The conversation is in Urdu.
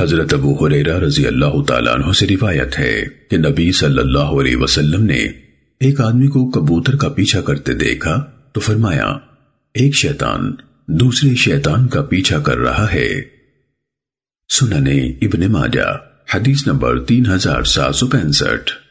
حضرت ابو حریرہ رضی اللہ تعالیٰ عنہ سے روایت ہے کہ نبی صلی اللہ علیہ وسلم نے ایک آدمی کو کبوتر کا پیچھا کرتے دیکھا تو فرمایا، ایک شیطان دوسرے شیطان کا پیچھا کر رہا ہے۔ سننے ابن ماجہ، حدیث نمبر تین ہزار سات سو پینسٹھ۔